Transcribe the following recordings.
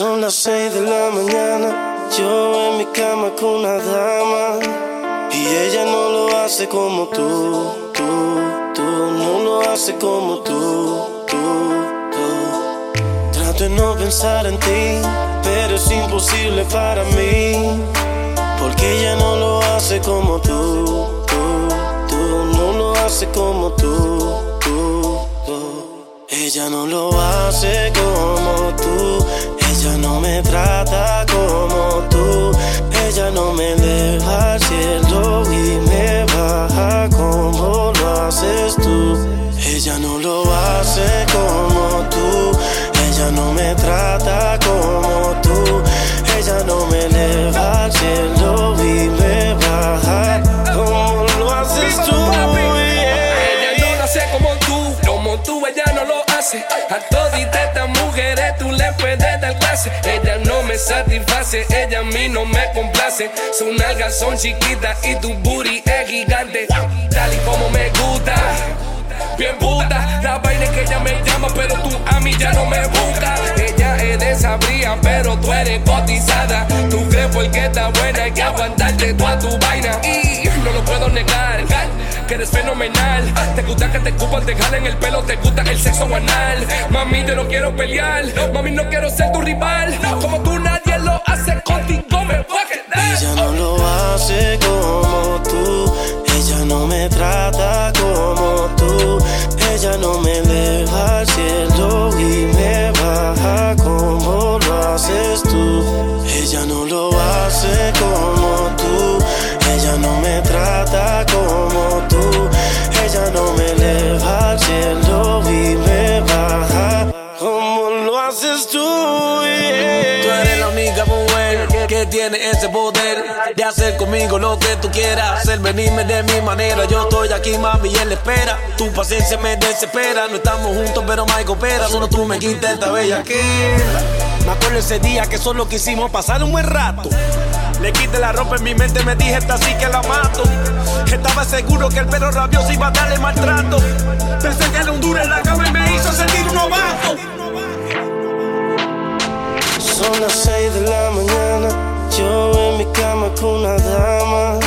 Son las seis de la mañana, yo en mi cama con una dama. Y ella no lo hace como tú, tú, tú, no lo hace como tú, tú, tú. Trato de no pensar en ti, pero es imposible para mí. Porque ella no lo hace como tú, tú, tú, no lo hace como tú, tú, tú. Ella no lo hace como tú ella no me trata como tú. Ella no me eleva al cielo y me baja como lo haces tú. Ella no lo hace como tú. Ella no me trata como tú. Ella no me eleva al cielo y me baja como lo haces tú. Ella no lo hace como tú, como tú, ella no lo hace. A todita estas mujeres tú le puedes dar clase. Ella no me satisface, ella a mí no me complace. Sus nalgas son chiquitas y tu booty es gigante. Tal y como me gusta. Bien puta, la vaina es que ella me llama, pero tú a mí ya no me busca. Ella es desabría, pero tú eres cotizada. Tú crees porque está buena, hay que aguantarte toda tu vaina. Y no lo puedo negar que eres fenomenal. Te gusta que te cupan, te jalen el pelo, te gusta el sexo anal. Mami, yo no quiero pelear, mami, no quiero ser tu rival. Como tú nadie lo hace contigo, me voy a quedar. Ella no lo hace como tiene ese poder de hacer conmigo lo que tú quieras, hacer venirme de mi manera. Yo estoy aquí, mami, y él espera. Tu paciencia me desespera. No estamos juntos, pero me coopera. Solo tú me quitas esta bella que. Me acuerdo ese día que solo quisimos pasar un buen rato. Le quité la ropa en mi mente, me dije esta sí que la mato. Estaba seguro que el perro rabioso iba a darle maltrato. Con una dama.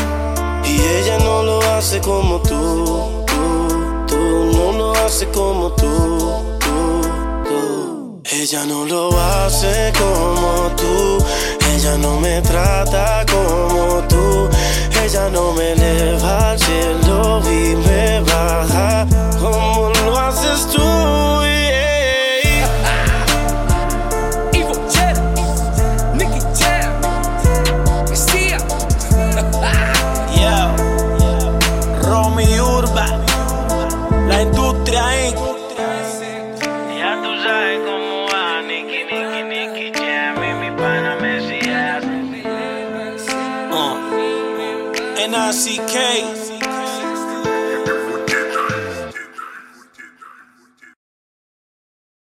Y ella no lo hace como tú, tú, tú, no lo hace como tú, tú, tú. Ella no lo hace como CK.